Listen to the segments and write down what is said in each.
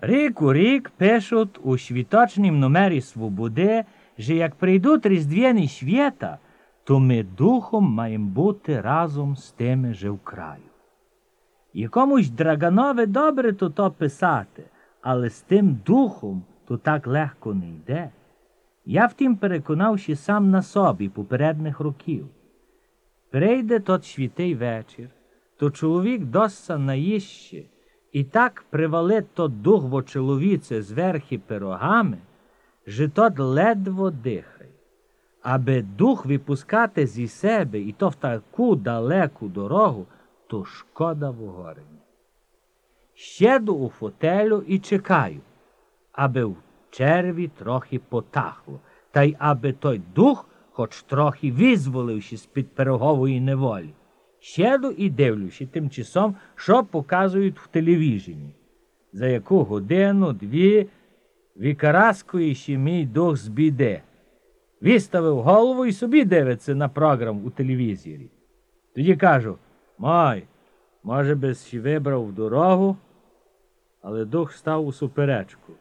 Рік у рік пишуть у światocznym номері Свободи, що як прийдуть різдвяні свята, то ми духом маємо бути разом з тими же в краю. Якомусь драганове добре то то писати, але з тим духом то так легко не йде. Я втім переконавши сам на собі попередних років. Прийде тот святий вечір, то чоловік доса наїще, і так привалить тот дух во чоловіце зверхи пирогами, тот ледво дихає. Аби дух випускати зі себе і то в таку далеку дорогу, то шкода в горені. Щеду у фотелю і чекаю, аби в черві трохи потахло, та й аби той дух хоч трохи визволивши з-під пирогової неволі. Щеду і дивлюся тим часом, що показують в телевізіні. За яку годину, дві викараскуючи мій дух з біди. Виставив голову і собі дивиться на програм у телевізорі. Тоді кажу, май, може би ще вибрав дорогу, але дух став у суперечку.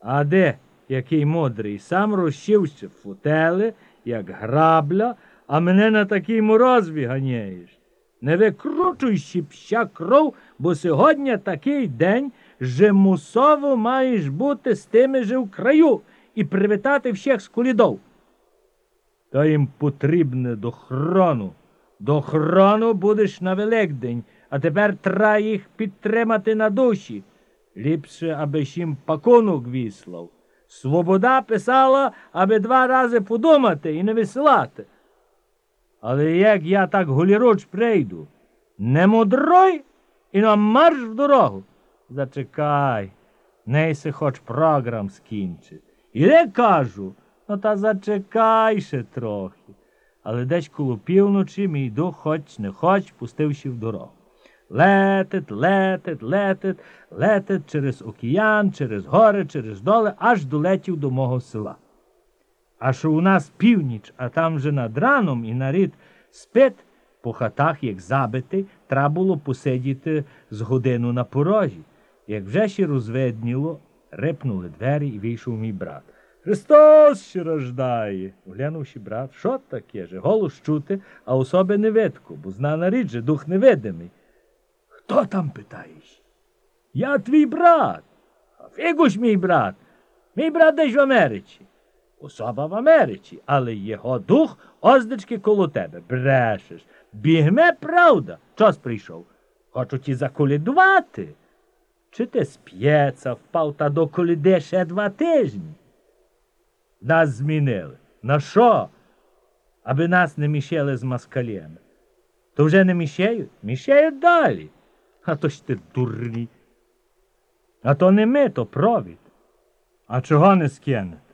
А де, який мудрий, сам розчився в футели, як грабля, а мене на такий мороз виганяєш. Не викручуй пща кров, бо сьогодні такий день, що мусово маєш бути з тими же в краю і привітати всіх з кулідов. Та їм потрібне до хрону. До хрону будеш на Великдень, а тепер треба їх підтримати на душі. Ліпше, аби їм пакунок віслав. Свобода писала, аби два рази подумати і не висилати. Але як я так голіруч прийду, не мудрой і на марш в дорогу. Зачекай, ней се хоч програм скінчить. І не кажу, ну та зачекай ще трохи. Але десь коло півночі мій дух хоч не хоч пустивши в дорогу. Летить, летить, летить, летить через океан, через гори, через доли, аж долетів до мого села. А що у нас північ, а там вже над раном і нарід спить, по хатах, як забити, треба було посидіти з годину на порожі. Як вже ще розведніло, рипнули двері і вийшов мій брат. Христос ще рождає. Оглянувши брат, що таке же? Голос чути, а особи не видко, бо знана річ же дух невидимий. Хто там питаєш? Я твій брат. А фігуш мій брат. Мій брат десь в Америці. Особа в Америці, але його дух оздечки коло тебе. Брешеш. Бігме правда. Час прийшов. Хочу ті заколідувати. Чи ти сп'ється, впав та до коліде ще два тижні? Нас змінили. На що? Аби нас не міщали з москалями. То вже не міщають? Міщають далі. А то ж ти дурні. А то не ми, то провід. А чого не скинете?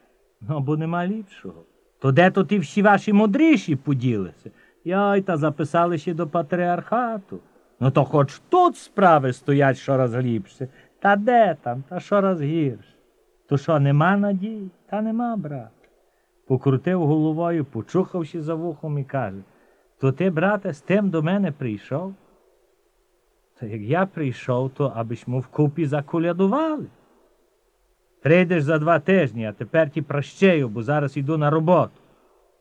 Ну, бо нема ліпшого. То де то ті всі ваші мудріші поділися? Яй та записали ще до патріархату. Ну то хоч тут справи стоять щораз ліпше. Та де там, та щораз гірше. То що, нема надії? Та нема, брат. Покрутив головою, почухавши за вухом і каже То ти, брате, з тим до мене прийшов? Та як я прийшов, то аби ж ми вкупі заколядували. Прийдеш за два тижні, а тепер ті прощаю, бо зараз йду на роботу.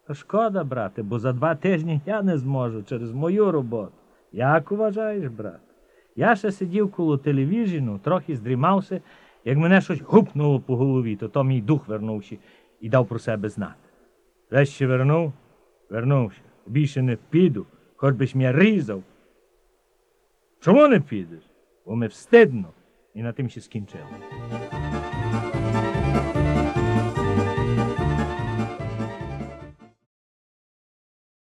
Та шкода, брате, бо за два тижні я не зможу через мою роботу. Як вважаєш, брат? Я ще сидів коло телевізіну, трохи здрімався, як мене щось гупнуло по голові, то то мій дух вернувши і дав про себе знати. Врешті вернув, вернувся. Більше не піду, хоч би ж мене різав. Чому не підеш? Бо ми встидно і на тим ще скінчили.